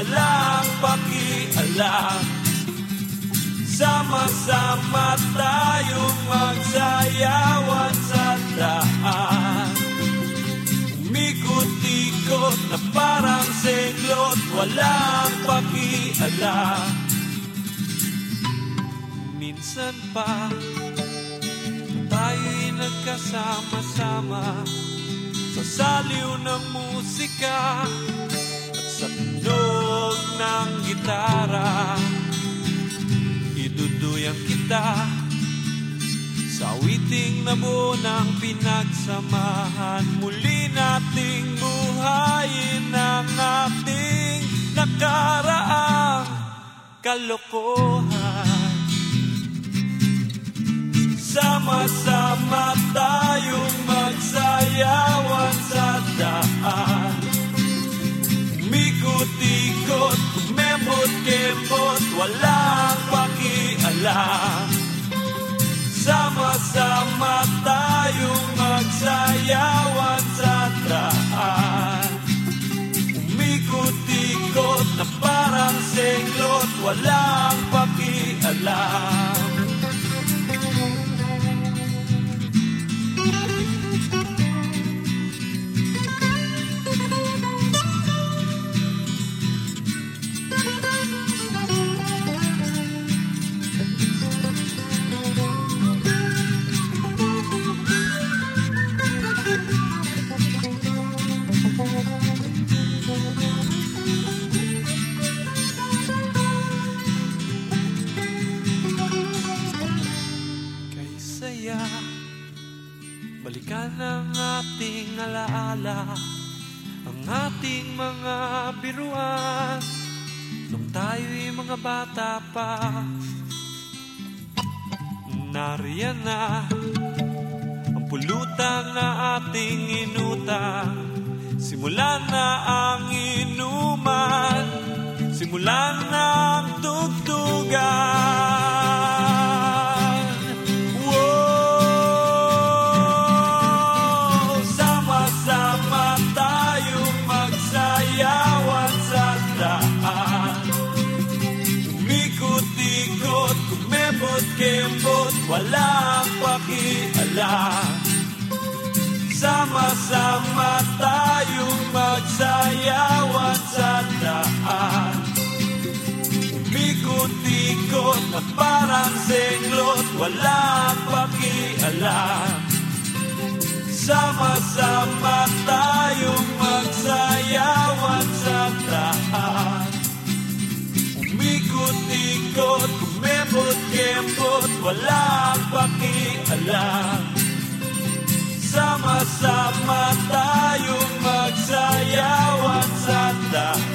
Walang pakialam. Sama-sama tayong magsayawan sa daan. Umikot-ikot na parang senglot Walang pakialam. Minsan pa Tayo'y nagkasama-sama. Sa saliw ng musika ng gitara. Iduduyan kita Sa awiting nabuo ng pinagsamahan. Muli nating buhayin ang ating nakaraang kalokohan. Sama-sama tayong magsayawan sa daan. Umikot-ikot, kumembot-kembot, walang pakialam. Sama-sama tayong magsayawan sa daan Umikot-ikot na parang senglot, walang pakialam Balikan ang ating alaala Ang ating mga biruan. Nung tayo'y mga bata pa Nariyan na Ang pulutan na ating inutang Simulan na ang inuman Simulan na kumembot-kembot, walang pakialam Sama-sama tayong magsayawan sa daan. Umikot-ikot na parang senglot Walang pakialam Sama-sama tayong walang pakialam. Sama-sama tayong magsayawan sa dahil